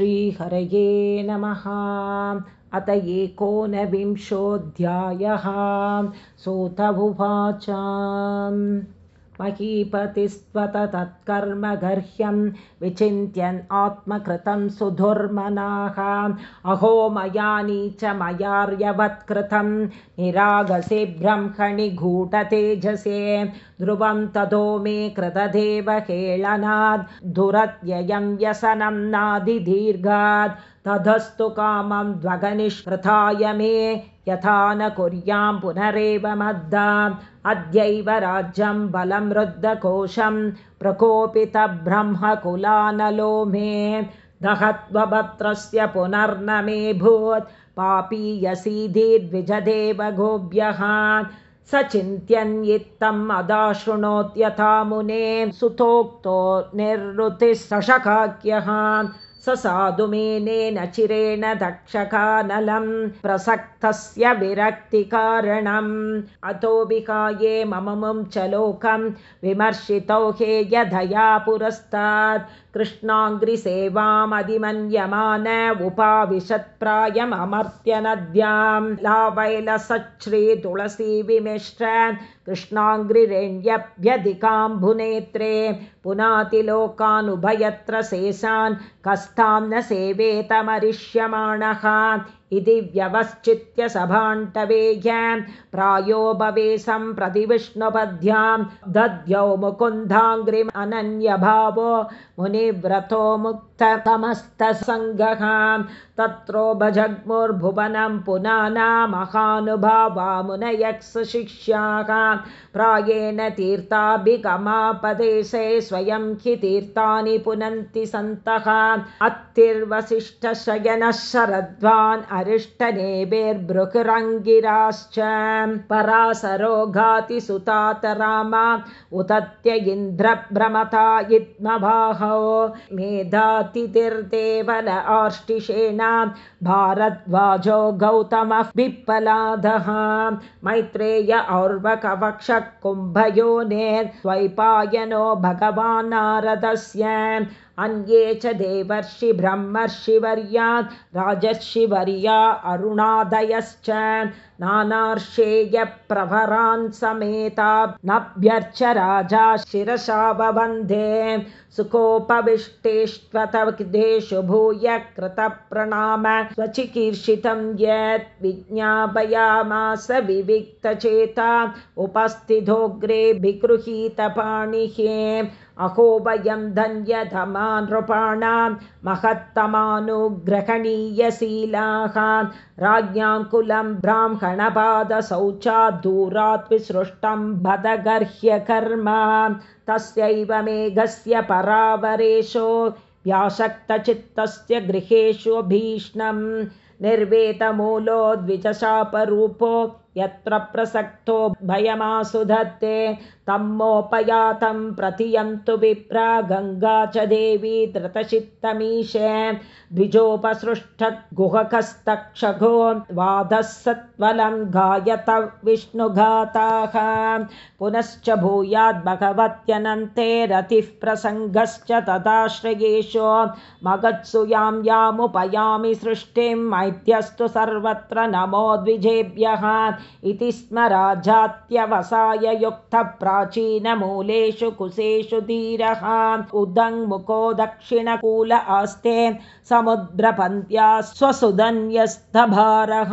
श्रीहरये नमः। अत एकोनविंशोऽध्यायः। सोत उवाच महीपतिस्त्वत तत्कर्मगर्ह्यं विचिन्त्यन् आत्मकृतं सुधुर्मनाः। अहो मयानी च मयार्यवत्कृतं निरागसे ब्रह्मणि घूटतेजसे ध्रुवं ततो मे कृतदेव हेळनाद्। दुरत्ययं व्यसनं नादिदीर्घात् ततस्तु कामं ध्वगनिष्कृताय मे यथा न कुर्यां पुनरेव मद्दाम्। अद्यैव राज्यं बलं रुद्धकोशं प्रकोपितब्रह्मकुलानलो मे दहत्वभत्रस्य पुनर्न मे भूत् पापीयसीधिर्द्विजदेव गोभ्यः। स चिन्त्यन्यित्तम् अदाशृणोत्यथा मुने सुतोक्तो निर्वृतिः स साधुमेनेन चिरेण दक्षकानलं प्रसक्तस्य विरक्तिकारणम् अतो विहाये मम च लोकं विमर्शितौ हे यधया पुरस्तात् कृष्णाङ्घ्रिसेवामधिमन्यमान उपाविशत्प्रायममर्त्यनद्यां लावैलसच्छ्री तुलसी विमिश्र पुनातिलोकानुभयत्र शेषान् कस्तां न सेवेतमरिष्यमाणः इति व्यवस्थित्य सभाण्टवेय प्रायो भवेशं प्रतिविष्णुपद्भ्यां दद्यौ अनन्यभावो मुनिव्रतो मुक्ततमस्तसङ्गः तत्रो भजग्मुर्भुवनं पुनाना महानुभावा मुनयक्षशिष्याः प्रायेण तीर्थाभिगमापदेशे स्वयं हि तीर्थानि पुनन्ति सन्तः। अत्तिर्वसिष्ठशयनः शरद्वान् अरिष्टनेभिर्भृकुरङ्गिराश्च। परासरो घातिसुतात रामा उतत्य इन्द्रभ्रमता इद्मबाहो मेधातिथिर्देवल आर्ष्टिषेण भारद्वाजो गौतमः पिप्पलादः मैत्रेय और्वकवक्षः कुम्भयोनेर्द्वैपायनो भगवान् नारदस्य अन्ये च देवर्षि ब्रह्मर्षिवर्यात् राजर्षिवर्या अरुणादयश्च नानार्षेयप्रभरान् समेता नभ्यर्च राजा शिरशावबन्धे सुकोपविष्टेष्वतदेषु भूय कृतप्रणाम स्वचिकीर्षितं यत् विज्ञापयामास विविक्तचेता उपस्थितोऽग्रे विगृहीतपाणिः अहो वयं नृपाणां महत्तमानुग्रहणीयशीलाः। राज्ञां कुलं ब्राह्मणपादशौचाद्दूरात् विसृष्टं बदगर्ह्यकर्म तस्यैव मेघस्य परावरेशो व्यासक्तचित्तस्य गृहेषु भीष्णं निर्वेतमूलो द्विजशापरूपो यत्र प्रसक्तो भयमासु धत्ते तम्मोपयातं प्रतियन्तु विप्रा गङ्गा च देवी धृतचित्तमीशे द्विजोपसृष्टगुहकस्तक्षघो वादः सत्वलं गायत विष्णुघाताः। पुनश्च भूयाद्भगवत्यनन्ते रतिः प्रसङ्गश्च तदाश्रयेषु मगत्सु यां यामुपयामि सृष्टिं मैथ्यस्तु सर्वत्र नमो द्विजेभ्यः इति स्म राजात्यवसाय युक्तप्राचीनमूलेषु कुशेषु धीरः। उदङ्मुखो दक्षिणकूल आस्ते समुद्रपन्त्या स्वसुधन्यस्तभारः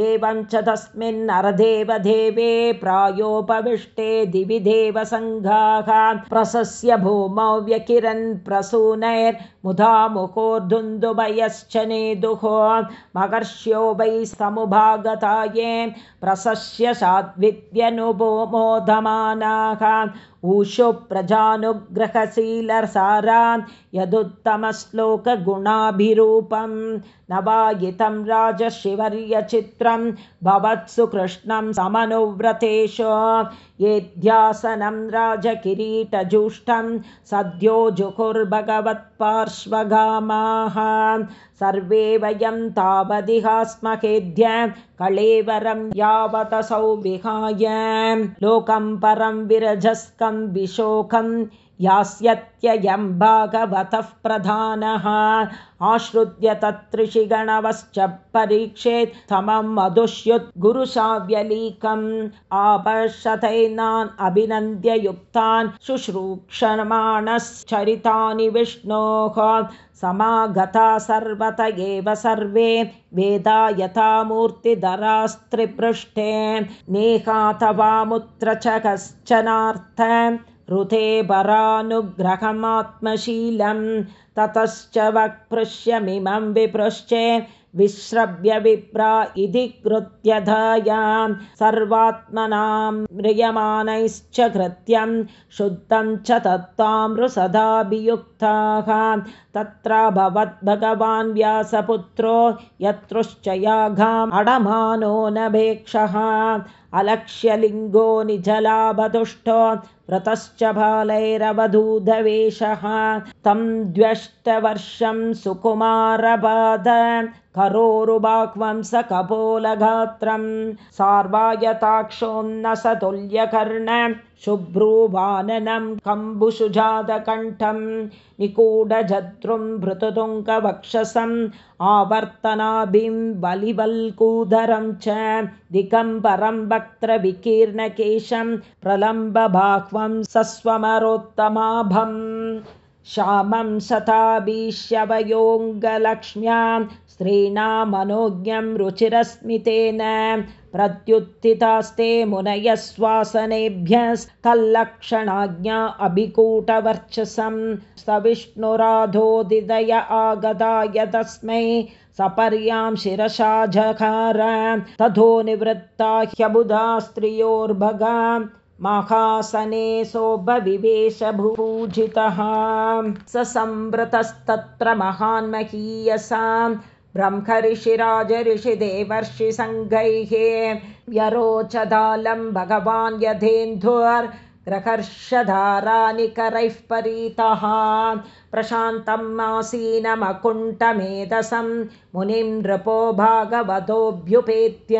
एवं च तस्मिन्नरदेवदेवे प्रायोपविष्टे दिवि देवसङ्घाः प्रशस्य भूमौ व्यकिरन् प्रसूनैर्मुधा मुखोर्धुन्दुभयश्च नेदुः महर्ष्यो वै समुभागताये प्रशस्य साद्विद्यनुभूमोदमानाः ऊषु प्रजानुग्रहशीलसारा यदुत्तमश्लोकगुणाभिरूपं नवायितं राजशिवर्यचित्रं भवत्सु कृष्णं समनुव्रतेषु येध्यासनं राजकिरीटजुष्टं सद्यो जुहुर्भगवत्पार्श्वगामाः सर्वे वयं तावदिहा स्महेद्य कलेवरं यावतसौ विहाय लोकं परं विरजस्कं विशोकं यास्यत्ययं भागवतः प्रधानः। आश्रुत्य तत्ऋषिगणवश्च परीक्षेत् समं मधुष्युत् गुरुशाव्यलीकम् आपशतैनान् अभिनन्द्य युक्तान् शुश्रूक्षमाणश्चरितानि विष्णोः समागता सर्वत एव सर्वे वेदा यथा मूर्तिधरास्त्रिपृष्ठे नेहातवामुत्र च कश्चनार्थ ऋते परानुग्रहमात्मशीलं ततश्च वक्पृश्यमिमं विपृश्चे विश्रव्य विप्रा इति कृत्यधायां सर्वात्मनां म्रियमाणैश्च कृत्यं शुद्धं च तत्तामृसदाभियुक्ताः तत्र भवद्भगवान् व्यासपुत्रो यत्रुश्च याघाम् अडमानो नभेक्षः अलक्ष्यलिङ्गो निजलाभतुष्टो व्रतश्च बालैरवधूधवेषः तं द्व्यष्टवर्षं सुकुमारपाद करोरुबाह्वं स कपोलगात्रं सार्वायताक्षोन्नसतुल्यकर्ण शुभ्रूवाननं कम्बुषुजातकण्ठं निकूढजद्रुं भृतुतुङ्कवक्षसम् आवर्तनाभिं बलिवल्कूधरं च दिगम्बरं वक्त्रविकीर्णकेशं प्रलम्बबाह्वं सस्वमरोत्तमाभम् श्यामं शताभिशवयोऽङ्गलक्ष्म्यां स्त्रीणामनोज्ञं रुचिरस्मितेन प्रत्युत्थितास्ते मुनयश्वासनेभ्यस्तल्लक्षणाज्ञा अभिकूटवर्चसं सविष्णुराधोदिदय आगदाय तस्मै सपर्यां शिरसा तथो निवृत्ता ह्यबुधा स्त्रियोर्भगा महासने सोपविवेशभूजितः स संवृतस्तत्र महान्महीयसां ब्रह्मऋषिराजऋषिदेवर्षिसङ्घैः व्यरोचदालं भगवान् यथेन्दुर् ग्रहर्षधारानिकरैः परीतः। प्रशान्तम् आसीनमकुण्ठमेधसं मुनिं नृपो भागवतोऽभ्युपेत्य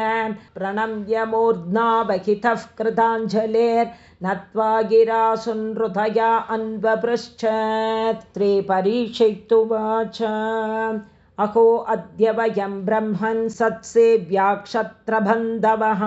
प्रणम्य मूर्ध्ना बहितः कृताञ्जलेर्नत्वा गिरासुनृतया अन्वपृच्छत्। त्रिपरीक्षितुवाच अहो अद्य वयं ब्रह्मन् सत्सेव्याक्षत्रबन्धवः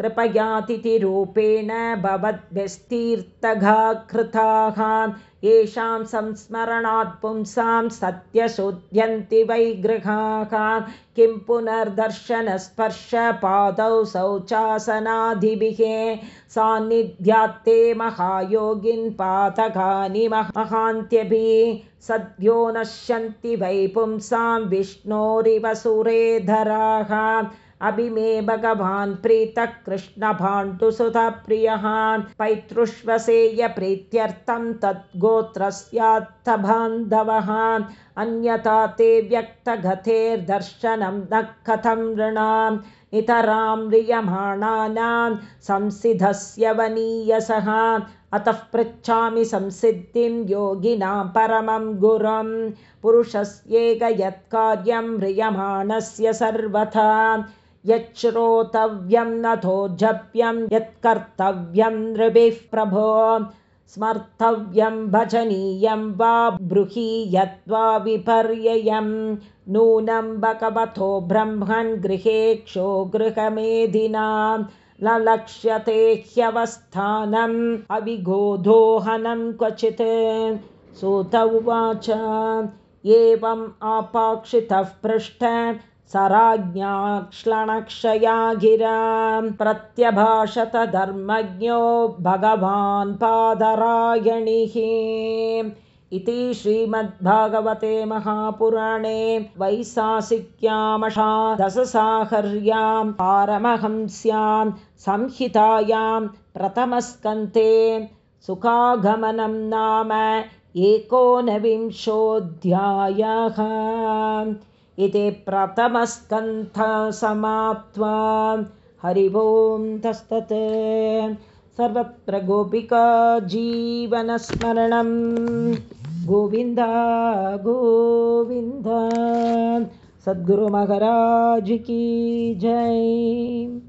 कृपयातिथिरूपेण भवद्भ्यस्तीर्थघा कृताः येषां संस्मरणात् पुंसां सत्यशोध्यन्ति वै गृहाः। किं पुनर्दर्शनस्पर्शपादौ शौचासनादिभिः। सान्निध्यात्ते महायोगिन् पातकानि महान्त्यभिः। सद्यो नश्यन्ति वै पुंसां विष्णोरिव सुरेधराः अभिमे भगवान् प्रीतः कृष्णभाण्डुसुतप्रियः पैतृष्वसेय प्रीत्यर्थं तद्गोत्रस्यात्थबान्धवः अन्यथा ते व्यक्तगतेर्दर्शनं न कथं नृणाम् इतरां म्रियमाणानां संसिधस्य वनीयसः अतः पृच्छामि संसिद्धिं योगिनां परमं गुरं पुरुषस्येक यत्कार्यं म्रियमाणस्य सर्वथा यच्छ्रोतव्यं नथो जप्यं यत्कर्तव्यं नृभिः प्रभो। स्मर्तव्यं भजनीयं वा ब्रूहि यद्वा विपर्ययं। नूनं भगवतो ब्रह्मन् गृहेक्षो गृहमेधिनां। लक्ष्यते ह्यवस्थानम् अविगोधोहनं क्वचित्। सुत उवाच। एवम् आपाक्षितः पृष्ठ सराज्ञाक्ष्लणक्षया गिरां प्रत्यभाषत धर्मज्ञो भगवान् पादरायणिः। इति श्रीमद्भागवते महापुराणे वैशासिक्यामषादशसाहर्यां पारमहंस्यां संहितायां प्रथमस्कन्ते सुखागमनं नाम एकोनविंशोऽध्यायः इति प्रथमस्कन्थसमाप्त्वा हरि ओं तस्तत्। सर्वत्र गोपिका जीवनस्मरणं। गोविन्द गोविन्द। सद्गुरुमहराजिकी जय